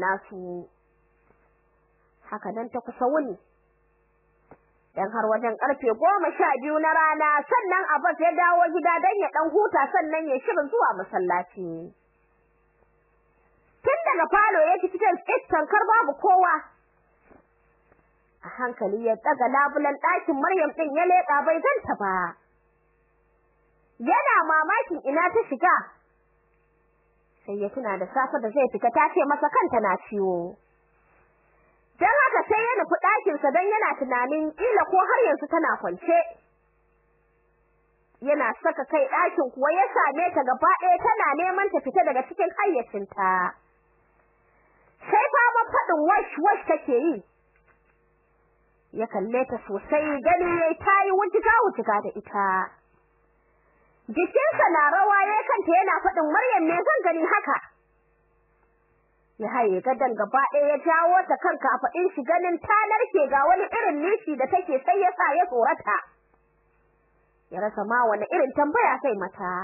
nasu haka nan ta kusa wuni. Dan har wajen ƙarfe biyu na rana sannan Abbas ya dawo gida dan ya dan huta sannan ya shirin zuwa masallaci. Tun daga falo ya ci cikin tankar babu kowa. A hankali ya daga labulan ɗakin Maryam din ya leƙa bai ganta ba. Yana mamakin ina ta shiga. Sai ya tuna da safe da zai fita ta ce masa kanta na ciwo. Dan haka sai ya nufi ɗakin sa dan yana tunanin kila ko har yanzu tana kwance. Yana saka kai ɗakin kuwa ya same ta gaba ɗaya tana neman ta fita daga cikin hayyacinta. Sai fama faɗin wash wash take yi. Ya kalle ta sosai gani yayi tayi wujiga wujiga da ita. Jikinsa na rawa ya kanta yana faɗin Maryam me zan gani haka? Ya haye gadan gaba ɗaya ya jawo ta kanka a faɗin shi ganin ta narke ga wani irin nishi da take sai ya sa ya tsorata. Ya rasa ma wani irin tambaya kai mata.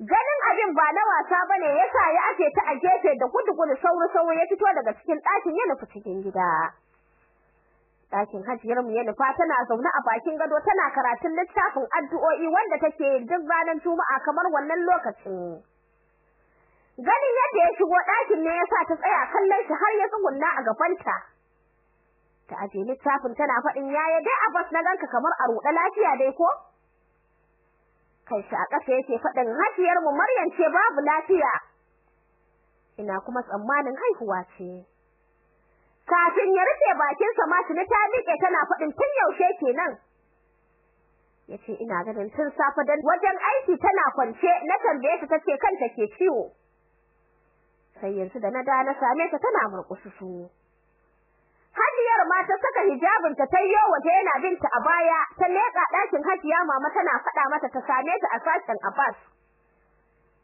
Ganin abin ba na wasa ba ne yasa ya aje ta a gefe da gudu-gudu sauri-sauri ya fito daga cikin ɗakin ya nufi cikin gida. Ɗakin hajiyar mu ya tana zaune a bakin gado tana karatun littafin addu'o'i wanda take duk ranar juma'a kamar wannan lokacin. Ganin yadda ya shigo ɗakin ne yasa ta tsaya kallon shi har ya tsugunna a gabanta. Ta aje littafin tana faɗin yaya dai Abbas na ganka kamar a ruɗe lafiya dai ko? Kai shi a ƙasa yake faɗin hajiyar mu Maryam ce babu lafiya. Ina kuma tsammanin haihuwa ce. Kafin ya rufe bakin sa ma tuni ta miƙe tana faɗin tun yaushe kenan. Yace ina ganin tun safe dan wajen aiki tana kwance. Na tambaye ta tace kanta ke ciwo. Sai yanzu da na da na same ta tana murƙususu Hajiyar ma ta saka hijabin ta tayyo waje yana binta a baya ta leƙa ɗakin Hajiya mama tana faɗa mata ta same ta a sashen Abbas.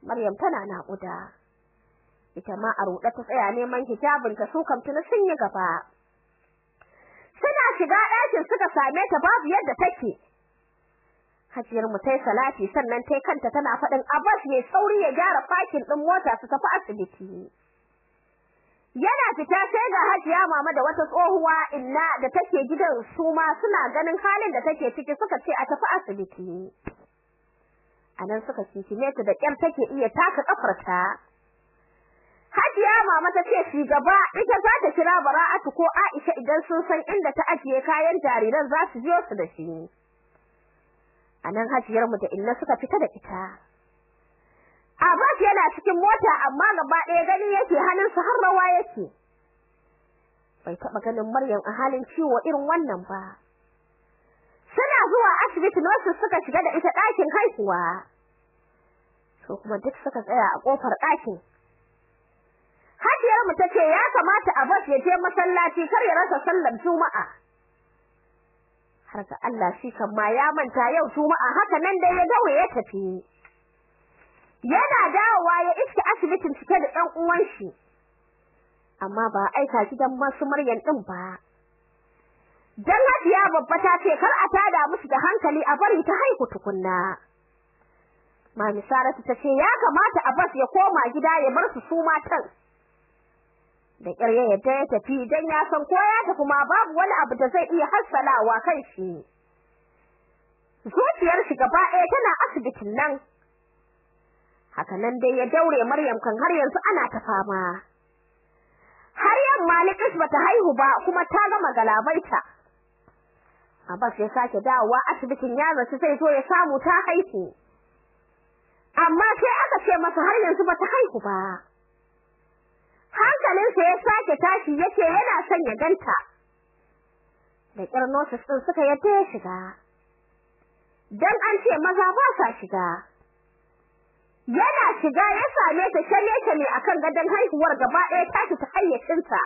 Maryam tana naƙuda. Ita ma a ruɗe ta tsaya neman hijabin ta su kam tuna sun yi gaba. Suna shiga ɗakin suka same ta babu yadda take. Hajiyar mu tai salati sannan tai kanta tana faɗin Abbas ne sauri ya gyara fakin ɗin mota su tafi asibiti. Yana fita sai ga Hajiya mama da wata tsohuwa inna da take gidan su ma suna ganin halin da take ciki suka ce a tafi asibiti. Anan suka kikime ta da kyar take iya taka kafarta Hajiya mama ta ce shi gaba ita za ta kira Bara'atu ko Aisha idan sun san inda ta ajiye kayan jariran za su biyo su da shi a nan hajiyar mu da inna suka fita da ita Abbas yana cikin mota amma gaba ɗaya gani yake hannunsa har rawa yake. Bai taɓa ganin Maryam a halin ciwo irin wannan ba. Suna zuwa asibiti nurses suka shiga da ita ɗakin haihuwa. So kuma duk suka tsaya a ƙofar ɗakin. Hajiyar mu tace ya kamata Abbas ya je masallaci kar ya rasa sallar Juma'a. Har ga Allah shi kan ma ya manta yau Juma'a haka nan dai ya dawo ya tafi. yana dawowa ya iska asibitin cike da ɗan uwan shi amma ba aika gidan masu Maryam din ba dan Hajiya babba ta ce kar a tada musu da hankali a bari ta haihu tukunna Mami Saratu ta ce ya kamata Abbas ya koma gida ya bar su su matan da yadda ya tafi dan ya san ko ya tafi ma babu wani abu da zai iya hassalawa kan shi. Zuciyar shi gaba ɗaya tana asibitin nan. Haka nan dai ya daure Maryam kan har yanzu ana ta fama. Har yamma Liqis bata haihu ba kuma ta gama galabaita. Abbas ya sake dawowa asibitin ya zaci sai zo ya samu ta haihu. Amma sai aka ce masa har yanzu bata haihu ba. Hankalinsa ya sake tashi ya ce yana son ya ganta. Da ƙarnosis ɗin suka yadda ya shiga. Dan an ce maza ba sa shiga. Yana shiga ya same ta shirye ta ne akan gadon haihuwar gaba ɗaya tashi ta hayyacinta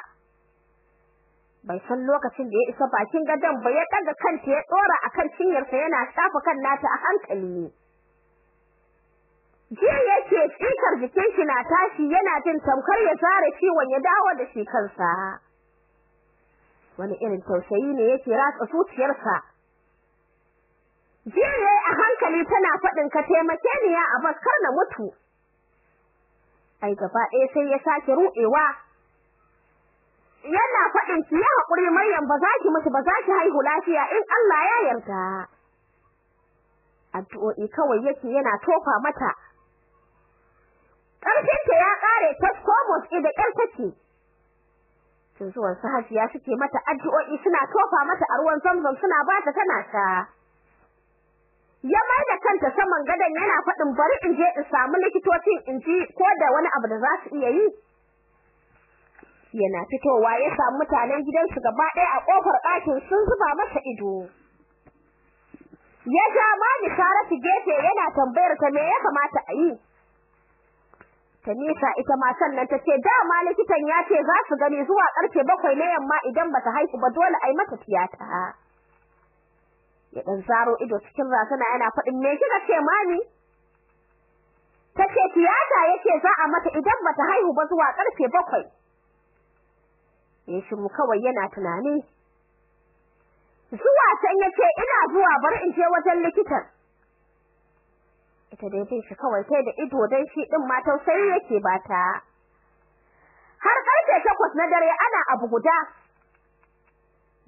bai san lokacin da ya isa bakin gadon ba ya ɗaga kanta ya ɗora akan cinyarsa yana shafa kan nata a hankali jiya yake tsikar jikin shi na tashi yana jin tamkar ya zare ciwon ya dawo da shi kansa. Wani irin tausayi ne yake ratsa zuciyarsa. Jiya a hankali tana faɗin ka taimake ni ya Abbas kar na mutu. Ai gaba ɗaya sai ya sake ruɗewa. Yana faɗin ki ya haƙuri Maryam ba za ki mutu ba za ki haihu lafiya in Allah ya yarda. Addu'o'i kawai yake yana tofa mata. Ƙarfinta ya ƙare ta komos da ƙyar take. Tun zuwan su suke mata addu'o'i suna tofa mata a ruwan zamzam suna ba ta tana sha. Ya mai da kanta saman gadon yana faɗin bari in je in samu likitocin in ji ko da wani abu da za su iya yi. Yana fitowa ya samu mutanen gidansu gaba ɗaya a ƙofar ɗakin sun zuba masa ido. Ya ja mani Saratu gefe yana tambayar ta me ya kamata a yi? Tanisa ita ma sannan ta ce dama likitan ya ce za su gani zuwa ƙarfe bakwai na yamma idan bata haihu ba dole a yi mata tiyata. Ya dan zaro ido cikin razana yana faɗin me kika ce mami? Ta ce tiyata yake za a mata idan bata haihu ba zuwa ƙarfe bakwai. Ya shiru kawai yana tunani. Zuwa can ya ce ina zuwa bari in je wajen likitan. Ita dai bin shi kawai sai da ido dan shi din ma tausayi yake bata har ƙarfe takwas na dare ana abu guda.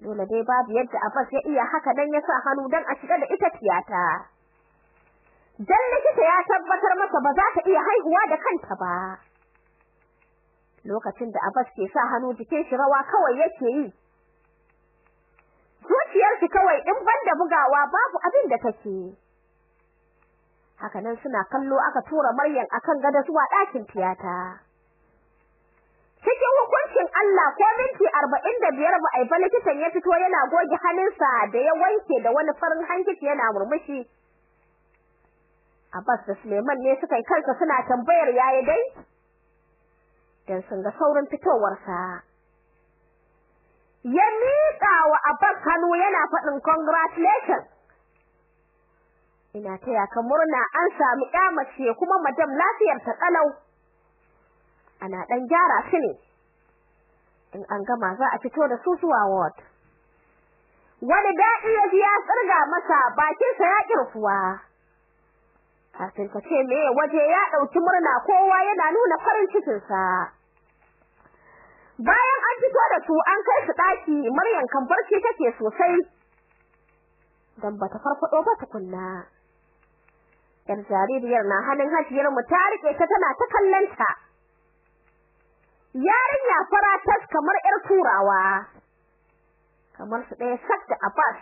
Dole dai babu yadda Abbas ya iya haka dan ya sa hannu dan a shiga da ita tiyata. Dan likita ya tabbatar masa ba za ta iya haihuwa da kanta ba. Lokacin da Abbas ke sa hannu jikin shi rawa kawai yake yi. Zuciyar shi kawai in banda bugawa babu abin da take. Haka nan suna kallo aka tura Maryam akan gada zuwa ɗakin tiyata. Cikin hukuncin Allah ko minti 45 ba ai ba likitan ya fito yana goge hannunsa da ya wanke da wani farin hankici yana murmushi. Abbas da Suleiman ne suka yi kansa suna tambayar yayi dai? Dan sun ga saurin fitowarsa. Ya miƙa wa Abbas hannu yana faɗin congratulations. Ina taya ka murna an sami ƴa mace kuma madam lafiyar ta kalau ana dan gyara su ne. In an gama za a fito da su zuwa ward. Wani daɗi ya ji ya tsirga masa bakinsa ya kirfuwa kafin ka ce me waje ya ɗauki murna kowa yana nuna farin cikinsa. Bayan an fito da su an kai su ɗaki Maryam kan barci take sosai. Dan bata farfado ba tukunna. Yar jaririyar na hannun hajiyar mu ta riƙe ta tana ta kallon ta yarinya fara tas kamar yar turawa kamar su ɗaya sak da Abbas.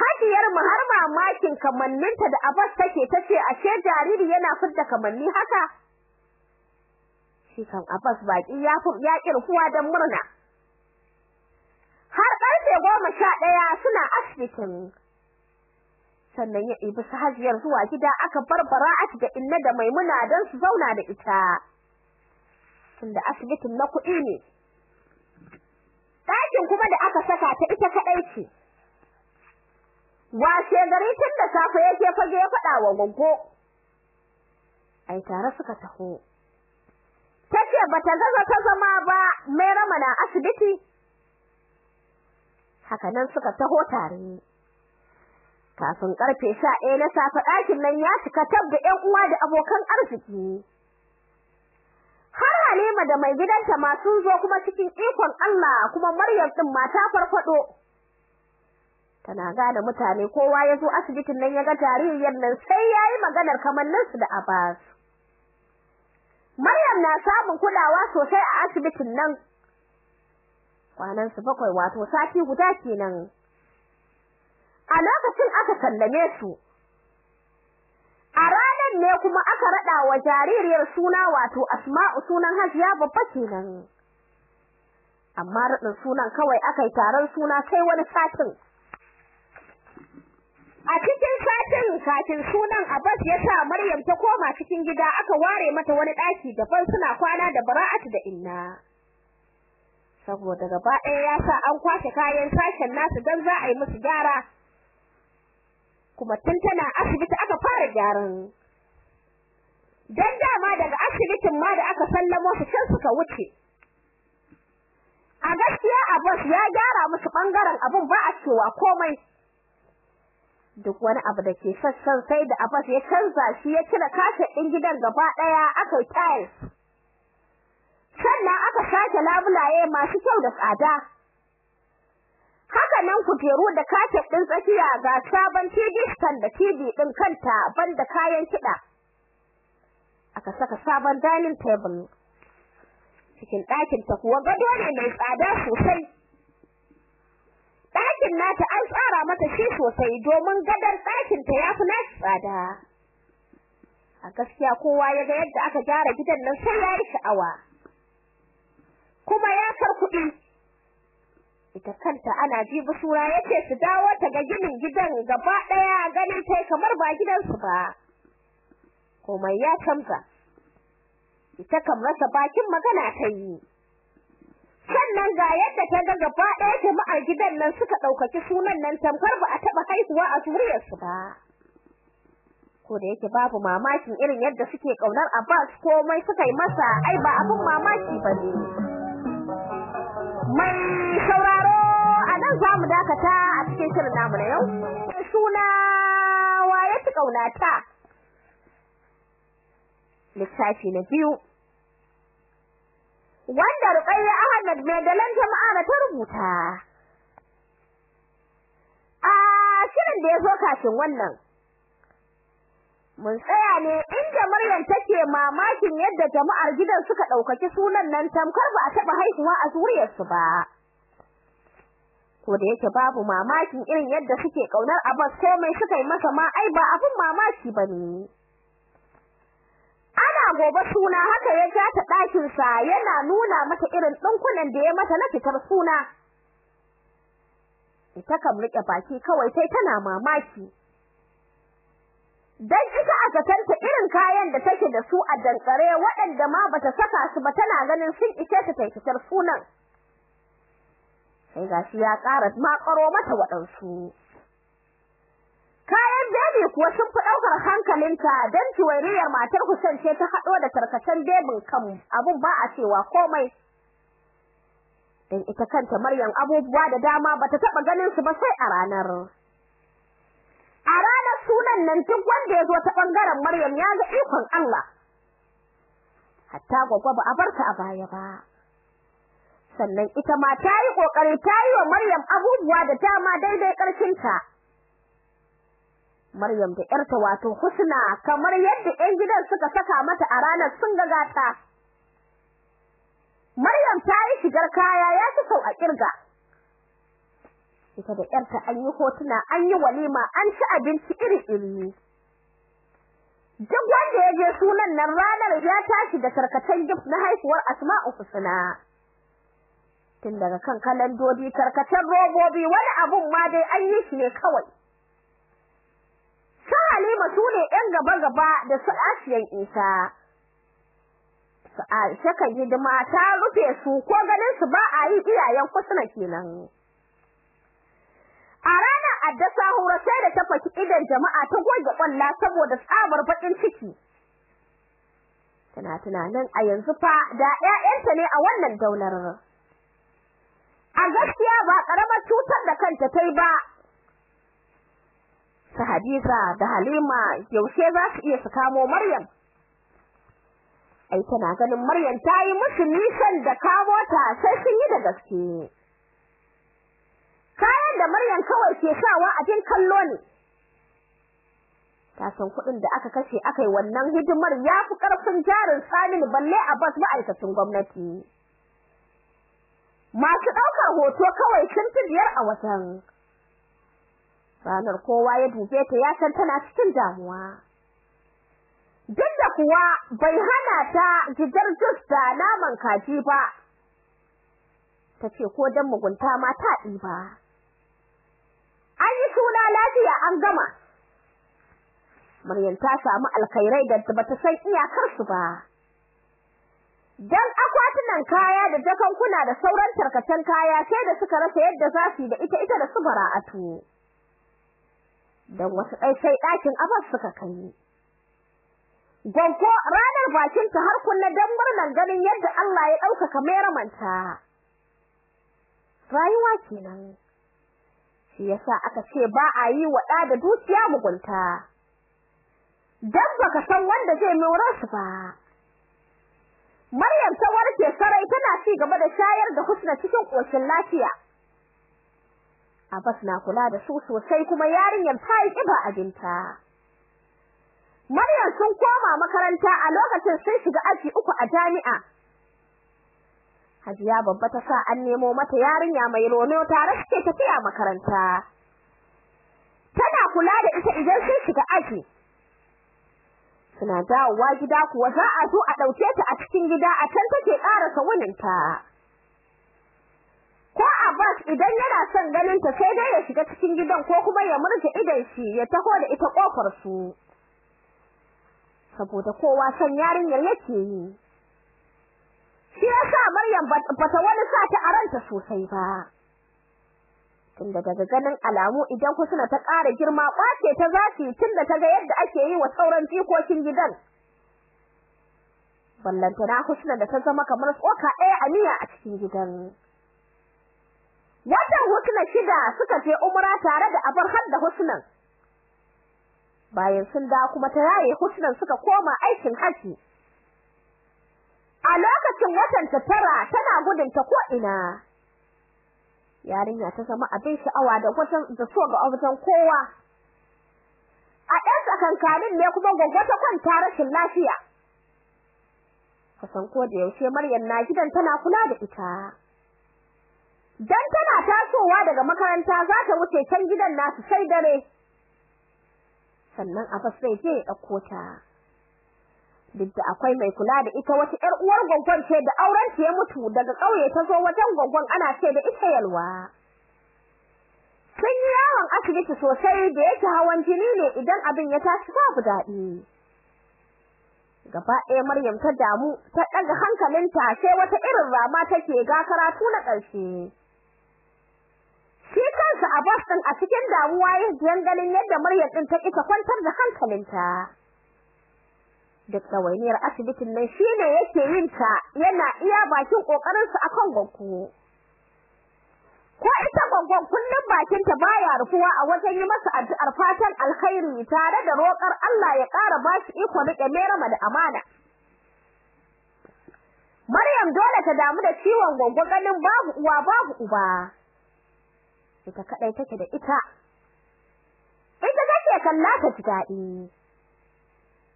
Hajiyar mu har mamakin kamanninta da Abbas take tace ashe jariri yana fidda kamanni haka? Shi kan Abbas baki ya ya kirkuwa dan murna. Har ƙarfe goma sha ɗaya suna asibitin sannan ya ɗibi su hajiyar zuwa gida aka bar bara'at da inna da maimuna don su zauna da ita. Tunda asibitin na kuɗi ne. Ɗakin kuma da aka saka ta ita kaɗai ce. Washe gari tun da safe yake fage ya faɗa wa gwaggo ai tare suka taho. Tace bata gaza ta zama ba mai rama na asibiti. Haka nan suka taho tare. Kafin ƙarfe 11 na safe ɗakin nan ya cika tab da ƴan uwa da abokan arziki. Har Halima da mai gidanta ma sun zo kuma cikin ikon Allah kuma Maryam din mata farfado tana gane mutane kowa ya zo asibitin nan ya ga jaririyar nan sai yayi maganar kamanninsu da Abbas. Maryam na samun kulawa sosai a asibitin nan. Kwanan su bakwai wato sati guda kenan. A lokacin aka sallame su. A ranar ne kuma aka rada wa jaririyar suna wato Asma'u sunan Hajiya babba kenan. Amma radin sunan kawai aka yi taron suna sai wani satin. A cikin satin kafin sunan Abbas ya sa Maryam ta koma cikin gida aka ware mata wani daki daban suna kwana da Bara'atu da Inna. Saboda gaba ɗaya ya sa an kwashe kayan sashen nasu dan za a yi musu gyara. Kuma tun tana asibiti aka fara gyaran. Dan dama daga asibitin ma da aka sallamo su can suka wuce. A gaskiya Abbas ya gyara musu ɓangaren abun ba a cewa komai. Duk wani abu da ke sassan sai da Abbas ya canza shi ya cire kashe din gidan gaba ɗaya aka yi sannan aka sake labulaye masu kyau da tsada. Haka nan kujeru da kafet ɗin tsakiya ga sabon TV stand da TV ɗin kanta banda kayan kiɗa. Aka saka sabon dining table cikin ɗakin ta kuwa gado ne mai tsada sosai. Ɗakin nata an tsara mata shi sosai domin gadon ɗakin ta yafi na tsada. A gaskiya kowa ya ga yadda aka gyara gidan nan sai ya yi sha'awa. Kuma ya kar kuɗi ita kanta ana jibi sura ya ce su dawo ta ga ginin gidan gaba ɗaya ganin tai kamar ba gidansu ba. Komai ya canza. Ita kam rasa bakin magana ta yi. Sannan ga yadda ta ga gaba ɗaya jama'ar gidan nan suka ɗaukaki sunan nan tamkar ba a taɓa haihuwa a zuriyarsu ba. Ko da yake babu mamakin irin yadda suke ƙaunar Abbas komai suka yi masa ai ba abin mamaki ba ne. Mai sauraro a nan za mu dakata a cikin shirin namu na yau. Suna waye ci ƙaunata? Littafi na biyu. Wanda Ruqayya Ahmad mai dalan jama'a ta rubuta. A shirin da ya zo kafin wannan mun tsaya ne inda Maryam take mamakin yadda jama'ar gidan suka ɗaukaki sunan nan tamkar ba a taɓa haihuwa a zuriyarsu ba. Ko da yake babu mamakin irin yadda suke ƙaunar Abbas komai suka yi masa ma ai ba abin mamaki ba ne ana gobe suna haka ya ja ta ɗakin sa yana nuna mata irin ɗinkunan da ya mata na fitar suna. Ita kam riƙe baki kawai sai tana mamaki. Dan ita a zatanta irin kayan da take da su a dankare waɗanda ma bata saka su ba tana ganin sun ishe ta fitar sunan. Sai gashi ya ƙara makaro mata waɗansu. Kayan baby kuwa sun fi ɗaukar hankalinta don ciwairiyar matar Hussein ce ta haɗo da tarkacen bebin kan abun ba a cewa komai. Dan ita kanta Maryam abubuwa da dama bata taɓa ganin su ba sai a ranar. A ranar sunan nan duk wanda ya zo ta ɓangaren Maryam ya ga ikon Allah. Hatta gobe ba a barta a baya ba. Sannan ita ma ta yi ƙoƙari ta yi wa Maryam abubuwa da dama daidai ƙarfinta. Maryam da ƴarta wato Husna kamar yadda ƴan gidan suka saka mata a ranar sun ga gata. Maryam ta yi shigar kaya ya ci sau a ƙirga ita da ƴarta an yi hotuna an yi walima an ci abinci iri-iri. Duk wanda ya je sunan nan ranar ya tashi da tarkacen gift na haihuwar Asma'u Husna. Tun daga kan kalandodi tarkacen robobi wani abun ma dai an yi shi ne kawai su Halima su ne ƴan gaba-gaba da su Asiyan Isa. Aisha kan hidima ta rufe su ko ganin su ba a yi iyayen kusuna kenan. A ranar adda sahura sai da ta faki idan jama'a ta goge ƙwalla saboda tsabar baƙin ciki. Tana tunanin a yanzu fa da ƴaƴanta ne a wannan daular. A gaskiya ba ƙaramar cutar da kanta ta yi ba su Hadiza da Halima yaushe za su iya su kamo Maryam. Ai tana ganin Maryam ta yi musu nisan da kamo ta sai sun yi da gaske. Kayan da Maryam kawai ke sawa abin kallo ne. Ta san kuɗin da aka kashe aka yi wannan hidimar ya fi ƙarfin jarin Saminu balle a bas ma'aikacin gwamnati. Masu ɗaukar hoto kawai sun fi biyar a watan. ranar kowa ya dube ta ya san tana cikin damuwa. Duk da kuwa bai hana ta gijar jus da naman kaji ba ta ce ko dan mugunta ma ta ɗiba. An yi suna lafiya an gama. Maryam ta samu alkhairai da bata san iyakarsu ba. Dan akwatunan kaya da jakankuna da sauran tarkacen kaya sai da suka rasa yadda za su da ita ita da su bara'atu dan wasu ɗai sai ɗakin abas suka kai. Gwaggo ranar bakinta har kunna dan murnan ganin yadda Allah ya ɗaukaka meramanta. Rayuwa kenan. Shi yasa aka ce ba a yi wa ɗa da dukiya mugunta. Dan baka san wanda zai more su ba. Maryam ta warke sarai tana ci gaba da shayar da Husna cikin koshin lafiya. Abbas na kula da su sosai kuma yarinyar ta yi kiba abinta Maryam sun koma makaranta a lokacin sun shiga aji uku a jami'a. Hajiya babba ta sa an nemo mata yarinya mai rono tare suke tafiya makaranta. Tana kula da ita idan sun shiga aji. Suna dawowa gida kuwa za a zo a ɗauke ta a cikin gida a can take ƙarasa wuninta. Ko Abbas idan yana son ganin ta sai dai ya shiga cikin gidan ko kuma ya murje idan shi ya taho da ita ƙofar su. Saboda kowa san yarinyar yake yi. Shi yasa Maryam bata wani sa ta aranta sosai ba. Tunda daga ganin alamu idan Husna ta ƙara girma ɓace ta zafi tunda ta ga yadda ake yi wa sauran jikokin gidan. Ballantana Husna da ta zama kamar tsoka ɗaya a miya a cikin gidan. Watan Husna shida suka je umra tare da abar hadda Husnan bayan sun da kuma ta yaye Husnan suka koma aikin haji. A lokacin watan ta tara tana gudun ta ko ina. Yarinya ta zama abin sha'awa da wajen da so ga wajen kowa. A ɗan tsakankanin ne kuma gwaggo ta kwanta rashin lafiya. Kasan ko da yaushe Maryam na gidan tana kula da ita. Dan tana tasowa daga makaranta za ta wuce can gidan nasu sai dare. Sannan Abbas zai je ya ɗauko ta. Da akwai mai kula da ita wata ƴar uwar gwaggon ce da auren ta ya mutu daga ƙauye ta zo wajen gwaggon ana ce da ita yalwa. Sun yi yawon asibiti sosai da yake hawan jini ne idan abin ya tashi babu daɗi. Gaba ɗaya Maryam ta damu ta ɗaga hankalinta sai wata irin rama take ga karatu na ƙarshe. Shi kansa Abbas ɗin a cikin damuwa yin ganin yadda Maryam ɗin ta ƙi ta kwantar da hankalinta. Duk ɗawainiyar asibitin nan shine yake yin ta yana iya bakin ƙoƙarinsa akan gwaggo ko ita gwaggon kullum bakinta baya rufuwa a wajen yi masa addu'ar fatan alkhairi tare da roƙar Allah ya ƙara ba shi iko riƙe merama da amana. Maryam dole ta damu da ciwon gwaggo ganin babu uwa babu uba. Ita kadai take da ita. Ita take kalla ta ji daɗi.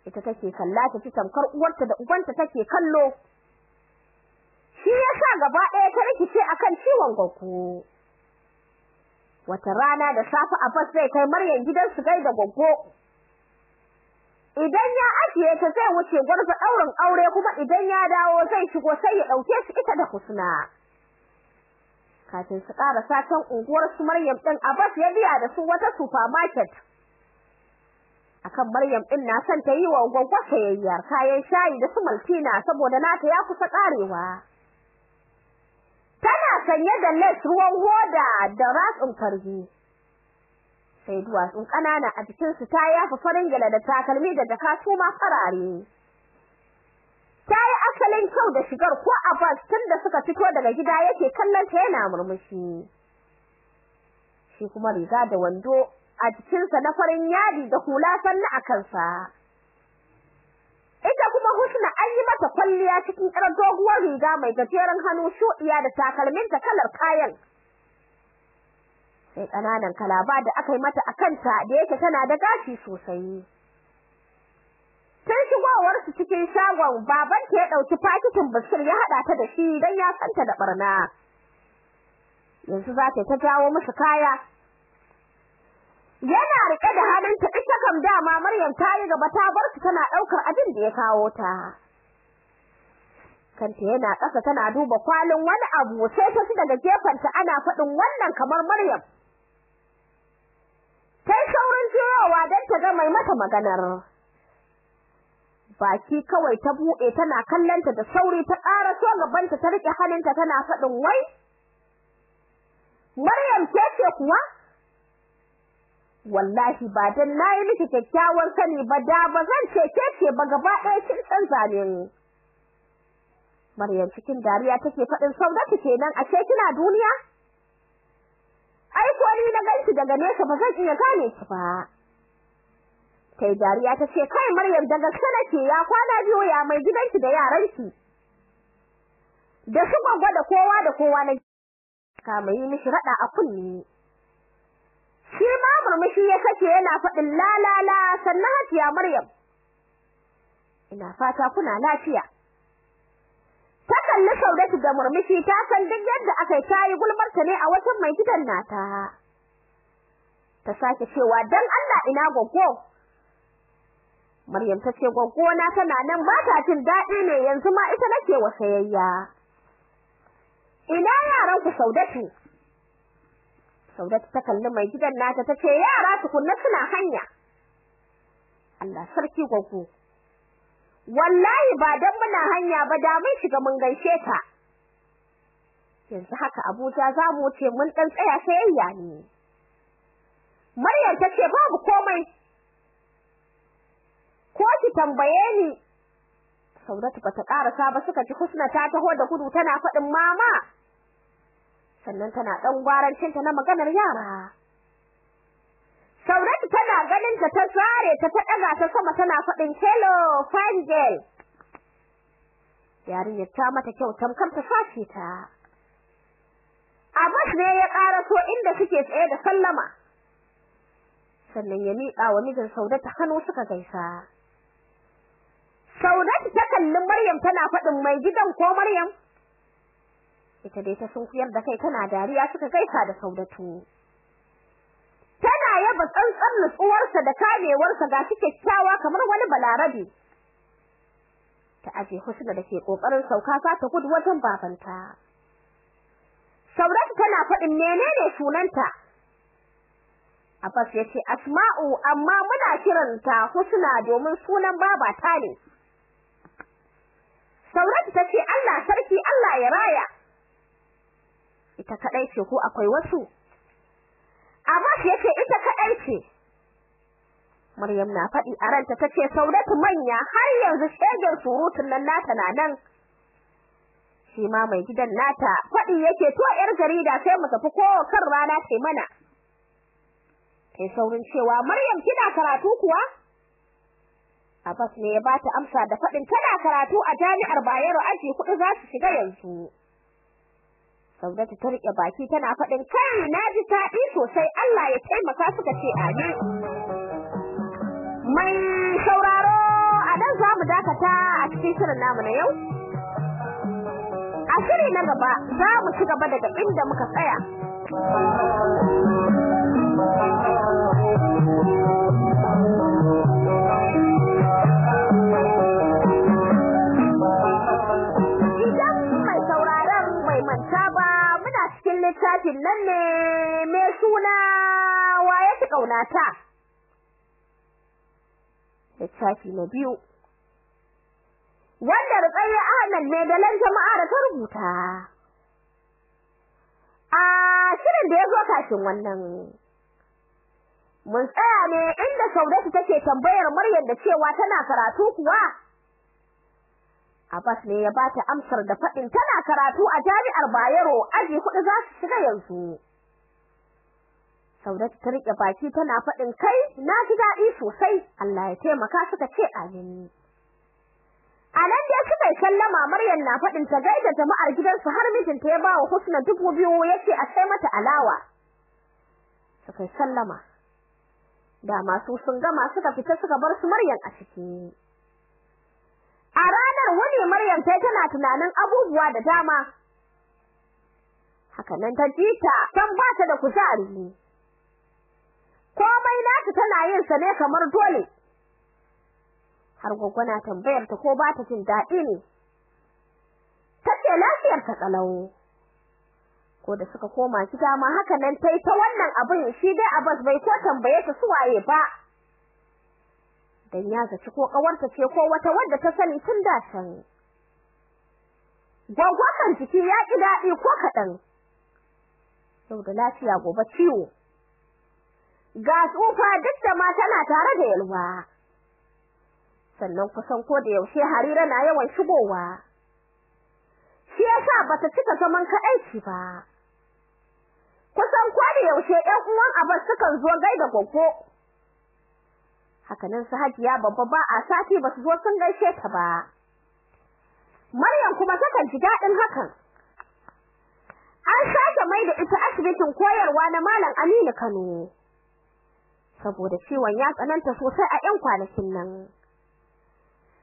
Ita take kalla ta ci tamkar uwarta da ubanta take kallo. Shi yasa gaba ɗaya ta rikice akan ciwon gwaggo wata rana da safe Abbas zai kai Maryam su gaida gwaggo idan ya ajiye ta zai wuce gwarza ɗaurin aure kuma idan ya dawo zai shigo sai ya ɗauke su ita da Husna. Kafin su ƙara satan unguwar su Maryam ɗin Abbas ya biya da su wata supermarket. Akan Maryam ɗin na son ta yi wa gwaggo sayayyar kayan shayi da su Maltina saboda nata ya kusa ƙarewa. Tana sanye da lace ruwan hoda da ratsin kargi sai duwatsun ƙanana a jikinsu ta yafa farin gele da takalmi da jaka su ma farare. Ta yi asalin kyau da shigar ko Abbas tun da suka fito daga gida yake kallon ta yana murmushi. Shi kuma riga da wando a jikinsa na farin yadi da hula sannu a kansa. Ita kuma Husna an yi mata kwalliya cikin ƴar doguwar riga mai gajeren hannu shuɗiya da takalminta kalar kayan. Sai ƙananan kalaba da aka yi mata a kanta da yake tana da gashi sosai. Tun shigowar su cikin shagon babanta ya ɗauki fakitin bisir ya haɗa ta da shi don ya santa da ɓarna. Yanzu za ta ta jawo musu kaya yana riƙe da hannunta ita kam dama Maryam ta yi gaba ta bar su tana ɗaukar abin da ya kawo ta. Kanta yana ƙasa tana duba kwalin wani abu sai ta ci daga gefenta ana faɗin wannan kamar Maryam. Sai saurin jirowa don ta ga mai mata maganar. Baki kawai ta buɗe tana kallanta da sauri ta ƙara so gabanta ta riƙe hannunta tana faɗin wai Maryam ce ce kuwa? Wallahi ba dan na yi miki kyakkyawan sani ba da ba zan ce ke ce ba gaba ɗaya kin san zane ni. Maryam cikin dariya take faɗin Saudatu kenan ashe kina duniya? Ai ko ni na ganki daga nesa ba zan iya gane ki ba. Kai dariya ta ce kai Maryam daga gaske nake ya kwana biyu ya mai gidanki da yaranki? Da su gwagwa da kowa da kowa na kama yi mishi rada a kunni shi ma murmushi ya kace yana faɗin la la la sannan hajiya Maryam. Ina fata kuna lafiya. Ta kalli Saudatu da murmushi ta san duk yadda aka yi tayi gulmarta ne a wajen mai gidan nata. Ta sake cewa dan Allah ina goggo Maryam ta ce goggo na tana nan ba ta jin daɗi ne yanzu ma ita nake wasayayya ina yaran ku Saudatu? Saudatu ta kalli mai gidan nata ta ce yara tukunna suna hanya. Allah sarki goggo wallahi ba dan muna hanya ba da mun shiga mun gaishe ta. Yanzu haka Abuja za mu ce mun dan tsaya sayayya ne. Maryam ta ce babu komai. Ko ki tambaye ni? Saudatu bata karasa ba suka ji Husna ta taho da gudu tana faɗin mama sannan tana dan gwarancin ta na maganar yara Sauratu tana ganin ta ta zare ta ta daga ta sama tana faɗin hello fine girl. Yarinyar ta mata kyau tamkar ta sace ta. Abbas ne ya so inda suke tsaye da sallama. Sannan ya miƙa wa mijin Saudatu hannu suka gaisa. Saudatu ta kalli Maryam tana faɗin mai gidan ko Maryam? Ita dai ta sunkuyar da kai tana dariya suka gaisa da Saudatu. tana yaba tsantsan nutsuwarsa da kamewarsa ga shi kyakkyawa kamar wani balarabe. Ta aje husna da ke ƙoƙarin sauka za ta gudu wajen babanta. Sauratu tana faɗin menene sunanta? Abbas ya ce Asma'u amma muna kiranta Husna domin sunan babata ne. Sauratu ta ce Allah sarki Allah ya raya. Ita kadai ce ko akwai wasu? Abbas ya ce ita kadai ce. Maryam na faɗi a ranta tace Saudatu manya har yanzu shegen surutun nan nata na nan. Shi ma mai gidan nata faɗi yake to yar jarida sai mu tafi ko kan rana ce mana. Kai saurin cewa Maryam kina karatu kuwa? Abbas ne ya bata amsa da faɗin tana karatu a jami'ar Bayero aji kuɗi za su shiga yanzu. Saudatu ta riƙe baki tana faɗin kai na ji daɗi sosai Allah ya taimaka suka ce amin. Mai sauraro a nan za mu dakata a cikin shirin namu na yau. A shiri na gaba za mu ci gaba daga inda muka tsaya. Littafin nan ne mai suna? Wa ya fi ƙaunata? Littafi na biyu. Wanda Ruqayya Ahmad ne da jama'a da ta rubuta. A shirin da ya zo kafin wannan. Mun tsaya ne inda Saudatu take tambayar Maryam da cewa tana karatu kuwa. Abbas ne ya bata amsar da faɗin tana karatu a jami'ar Bayero aji huɗu za su shiga yanzu. Saudatu ta riƙe baki tana faɗin kai na ji daɗi sosai Allah ya taimaka suka ce amin. A nan dai suka sallama Maryam na faɗin ta gaida jama'ar gidansu har mijinta ya bawa Husna dubu biyu ya ce a sai mata alawa. Suka sallama. Da masu sun gama suka fita suka bar su Maryam a ciki. A ranar wani Maryam sai tana tunanin abubuwa da dama. Haka nan ta ji ta san ba ta da kuzari. Komai nata tana yin sa ne kamar dole. Har gwaggwana tambayar ta ko ba ta jin daɗi ne. Tace lafiyar ta kalau. Ko da suka koma gida ma haka nan tai ta wannan abin shi dai Abbas bai ko tambaye ta su waye ba. Dan ya zaci ko kawarta ce ko wata wadda ta sani tun da can. Gwagwakan ciki ya ki daɗi ko kaɗan. Sau da lafiya gobe ciwo. Ga tsufa duk da ma tana tare da yalwa. Sannan kusan ko da yaushe harira na yawan shigowa. Shi yasa bata cika zaman kaɗaici ba. Kusan ko da yaushe ɗan uwan abar sukan zo gaida gwaggo. Haka nan su hajiya babba ba a sati ba su zo sun gaishe ta ba. Maryam kuma takan ji daɗin hakan. An sake mai da ita asibitin koyarwa na Malam Aminu Kano. Saboda ciwon ya tsananta sosai a 'yan kwanakin nan.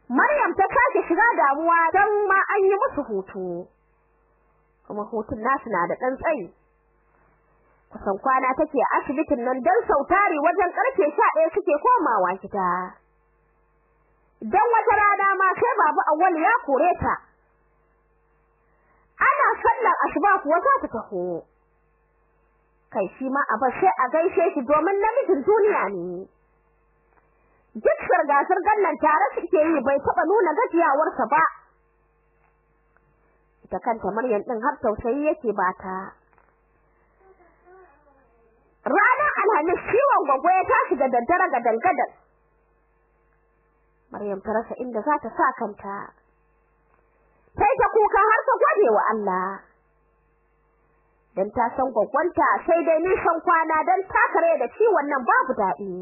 Maryam ta sake shiga damuwa don ma an yi musu hutu. Kuma hutun nasu na da ɗan tsayi. Kusan kwana take a asibitin nan don sautari wajen ƙarfe 11 suke komawa gida. Dan wata rana ma sai babu awwal ya kore ta. Ana sallar asuba kuwa za ta taho. Kai shi ma a sai a gaishe shi domin namijin duniya ne. Duk sirga-sirgar nan tare suke yi bai taɓa nuna gajiyawarsa ba. Ita kanta Maryam din har tausayi yake bata ranar alhamis ciwon gwaggo ya tashi da daddare ga dangadan Maryam ta rasa inda za ta sa kanta. Sai ta kuka har ta gode wa Allah. Dan ta san gwaggonta sai dai nisan kwana dan takare da ciwon nan babu daɗi.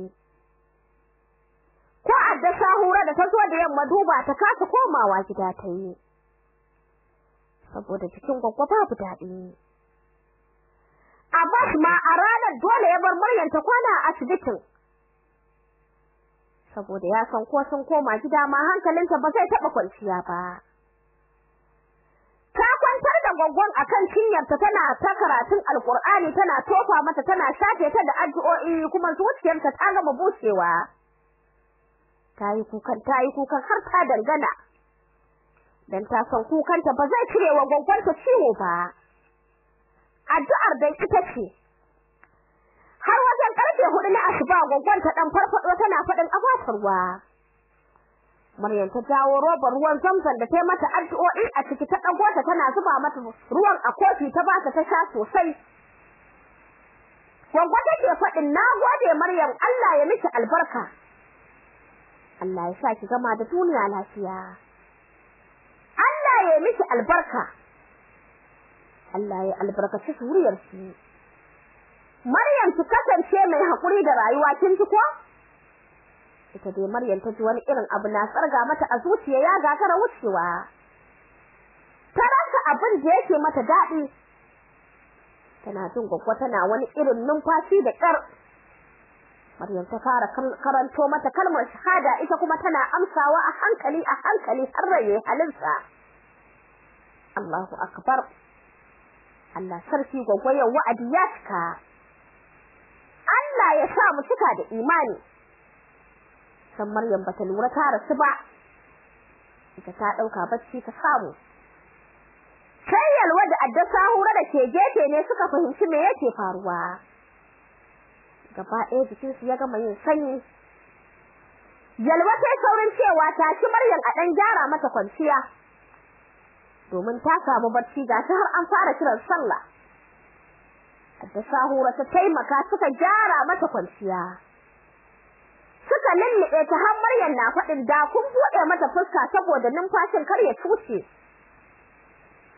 Ko adda sahura da ta zo da yamma duba ta kasa komawa gida ta yi. Saboda cikin gwaggo babu daɗi. Abbas ma a ranar dole ya bar Maryam ta kwana a asibitin. Saboda ya san ko sun koma gida ma hankalinta ba zai taɓa kwanciya ba. Ta kwantar da gwaggon akan cinyarta tana ta karatun alkur'ani tana tofa mata tana shafe ta da addu'o'i kuma zuciyarta ta gama bushewa. Tayi kukan tayi kukan har ta dangana. Dan ta san kukanta ba zai cire wa gwaggonta ciwo ba. Addu'ar da ita ce. Har wajen ƙarfe huɗu na asuba gwaggon ta dan farfado tana faɗin abatarwa Maryam ta jawo robar ruwan zamzam da ta mata addu'o'i a ciki ta dago ta tana zuba mata ruwan a kofi ta ba ta sha sosai. Gwaggo take faɗin nagode Maryam Allah ya miki albarka. Allah ya sa ki gama da duniya lafiya. Allah ya miki albarka. Allah ya albarkaci zuriyar ki Maryam ki kasance mai haƙuri da rayuwa kin ji ko? Ita dai Maryam ta ji wani irin abu na tsarga mata a zuciya ya gagara wucewa. Ta rasa abin da yake mata daɗi. Tana jin gwaggwa tana wani irin numfashi da ƙar Maryam ta fara karanto mata kalmar shahada ita kuma tana amsawa a hankali a hankali har raye halinsa. Allahu akbar. Allah sarki yau wa'adi ya cika. Allah ya sa mu cika da imani. San Maryam bata lura ta rasu ba. Ita ta ɗauka bacci ta samu. Sai yalwa da addasa hura da ke gefe ne suka fahimci me yake faruwa. Gaba ɗaya jikin su ya gama yin sanyi. Yalwa sai saurin cewa ta ci Maryam a dan gyara mata kwanciya. Domin ta samu bacci ga har an fara kiran sallah. Da sahura ta taimaka suka gyara mata kwanciya. Suka lullube ta har Maryam na faɗin da kun buɗe mata fuska saboda numfashin kar ya tuce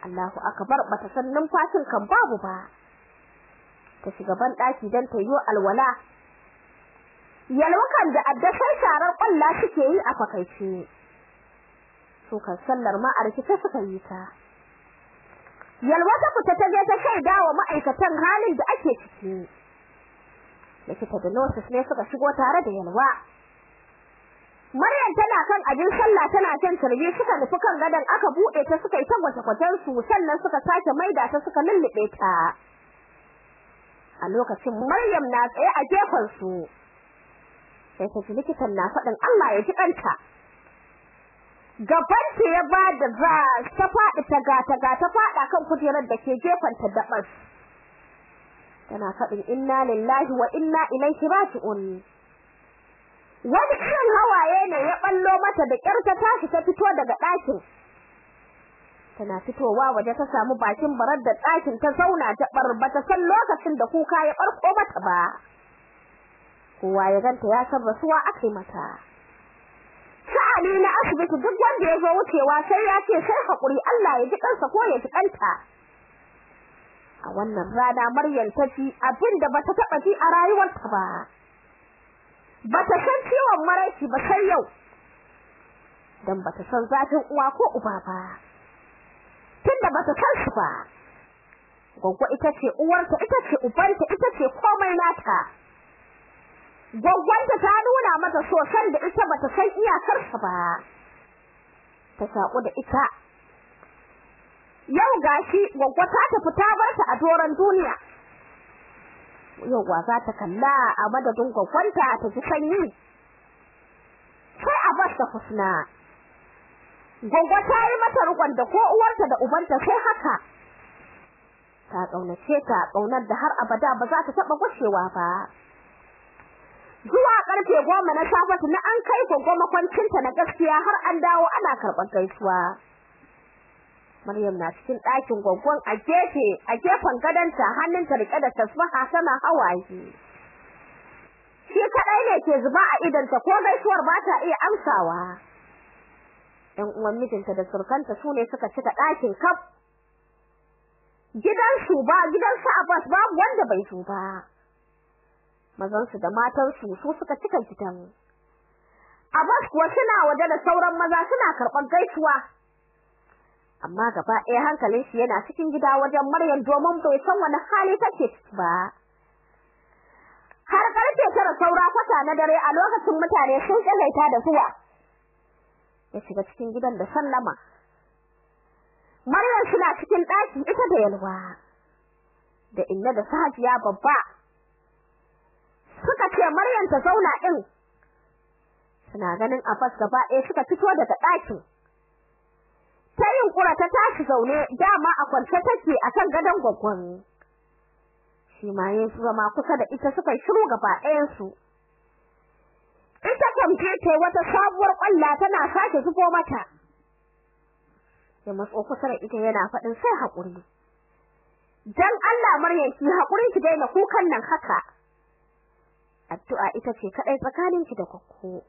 Allahu akbar bata san numfashin kan babu ba. Ta shiga ban daki dan ta yi alwala. Yalwakan da addasai sharar kwalla suke yi a fakaice. Su kan sallar ma a rikice suka yi ta Yalwa ta fita ta je ta shaida wa ma'aikatan halin da ake ciki. Likita da nurses ne suka shigo tare da Yalwa. Maryam tana kan ajin sallah tana kan tarbi suka nufi kan gadon aka buɗe ta suka yi ta gwaje-gwajen su sannan suka sake maida ta suka lullube ta. A lokacin Maryam na tsaye a gefen su. Sai ta ji likitan na faɗin Allah ya ji ɗanta. Gabanta ya ba da za ta faɗi ta gata ga ta faɗa kan kujerar da ke gefen ta dabas tana faɗin inna lillahi wa inna ilaihi raji'un. Wani irin hawaye ne ya ballo mata da ƙyar ta tashi ta fito daga ɗakin. Tana fitowa waje ta samu bakin barar da ɗakin ta zauna ta barbata san lokacin da kuka ya barko mata ba. Kowa ya ganta ya san rasuwa akai mata. Sha'ani na asibiti duk wanda ya zo wucewa sai ya ce sai haƙuri Allah ya ji kansa ko ya ji kanta. A wannan rana Maryam ta ji abin da bata taba ji a rayuwarta ba. Bata san ciwon maraici ba sai yau dan bata san zafin uwa ko uba ba tunda bata san su ba. Goggo ita ce uwarta ita ce ubanta ita ce komai nata. Gwaggwanta ta nuna mata so san da ita bata san iyakar sa ba. Ta saku da ita. Yau gashi gwaggwa ta tafi ta bar a doran duniya. Yau wa za ta kalla a madadin gwaggwanta ta ji sanyi. Sai a bar ta husna. Gwaggwa ta yi mata rukun da ko uwarta da ubanta sai haka. Ta kaunace ta ƙaunar da har abada ba za ta taba gushewa ba. Zuwa ƙarfe goma na safe na an kai gwaggwa makwancinta na gaskiya har an dawo ana karɓar gaisuwa. Maryam na cikin ɗakin gwaggon a gefe a gefen gadonta hannunta riƙe da tasbaha tana hawaye. Shi kadai ne ke zuba a idanta ko gaisuwar ba ta iya amsawa. Ɗan uwan mijinta da surkanta su ne suka cika ɗakin kaf. Gidan su ba gidan su Abbas babu wanda bai su ba. Mazan su da matan su su suka cika gidan. Abbas kuwa suna waje da sauran maza suna karɓar gaisuwa. Amma gaba ɗaya hankalin shi yana cikin gida wajen Maryam domin bai san wani hali take ba. Har ƙarfe tara saura kwata na dare a lokacin mutane sun tsagaita da zuwa. Ya shiga cikin gidan da sallama. Maryam suna cikin ɗaki ita da yalwa. Da inna da sahajiya babba. Ce Maryam ta zauna din suna ganin Abbas gaba ɗaya suka fito daga ɗakin. Ta yunkura ta tashi zaune dama a kwance take akan gadon gwaggwan. Shi ma yin zama kusa da ita suka shiru gaba ɗayan su ita kamce ce wata sabuwar kwalla tana sake zubo mata. Ya matso kusa da ita yana faɗin sai haƙuri. Dan Allah Maryam ki haƙuri ki daina kukan nan haka. Addu'a ita ce kadai tsakaninki da kokko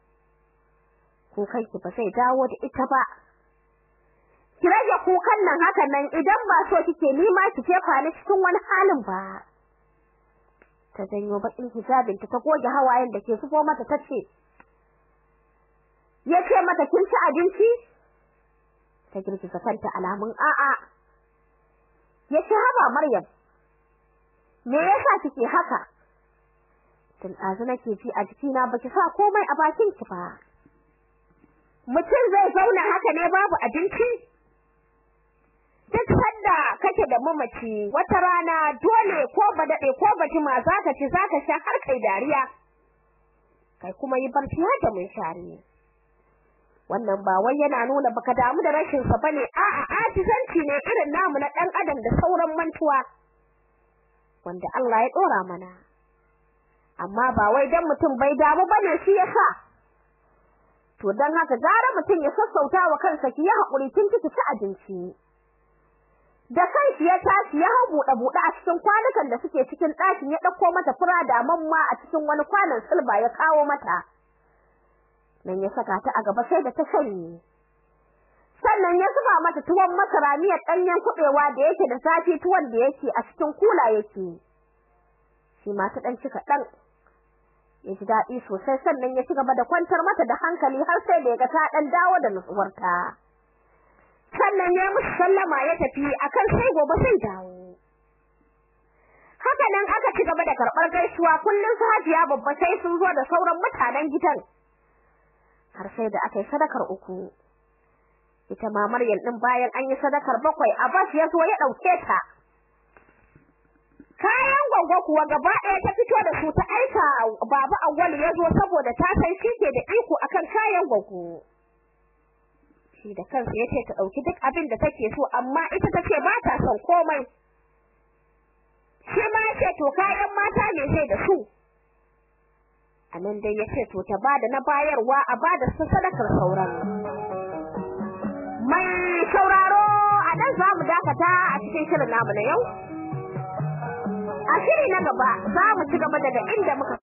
kukan ki ba zai dawo da ita ba. Ki rage kukan nan haka nan idan ba so kike nima ki jefa ni cikin wani halin ba. Ta janyo bakin hijabin ta goge hawayen da ke zubo mata tace ya ce mata kin ci abinci? Ta girgiza kanta alamun a'a. Yace haba maryam me yasa kike haka? Tun azu nake ji a jikina baki sa komai a bakin ki ba. Mutum zai zauna haka ne babu abinci? Duk sanda kake da mamaci wata rana dole ko ba daɗe ko ba jima zaka ci zaka sha har kai dariya. Kai kuma yi barci har da mun share wannan ba wai yana nuna baka damu da rashin sa ba ne a'a atizanci ne irin namu na dan adam da sauran mantuwa. Wanda Allah ya dora mana. Amma ba wai dan mutum bai damu ba ne shi yasa to dan haka gara mutum ya sassauta wa kansa ki ya haƙuri tun kike ci abinci. Da kanshi ya tashi ya buɗe buɗe a cikin kwanukan da suke cikin ɗakin ya ɗauko mata fura da mamma a cikin wani kwanon silba ya kawo mata. Nan ya saka ta a gaba sai da ta shanye. Sannan ya zuba mata tuwon masara miyar ɗanyen kuɓewa da yake da zafi tuwon da yake a cikin kula yake. Shi ma ta ɗan cika ɗan ya ji daɗi sosai sannan ya ci gaba da kwantar mata da hankali har sai da ya ga ta ɗan dawo da nutsuwarta. Sannan ya musu sallama ya tafi akan sai gobe sai dawo. Haka nan aka ci gaba da karɓar gaisuwa kullum su hajiya babba sai sun zo da sauran mutanen gidan. Har sai da aka yi sadakar uku. Ita ma Maryam din bayan an yi sadakar bakwai Abbas ya zo ya ɗauke ta. Kayan gwaggo kuwa gaba ɗaya ta fito da su ta aika baba Awwal ya zo saboda ta san shi ke da iko akan kayan gwaggo shi da kansa ya ce ta ɗauki duk abin da take so amma ita tace ba ta son komai. Shi ma ya ce to kayan mata ne sai da su. Anan dai ya ce to ta ba da na bayarwa a ba da su sadakar sauran. Mai sauraro a nan za mu dakata a cikin shirin namu na yau. A shiri na gaba za mu ci gaba daga inda muka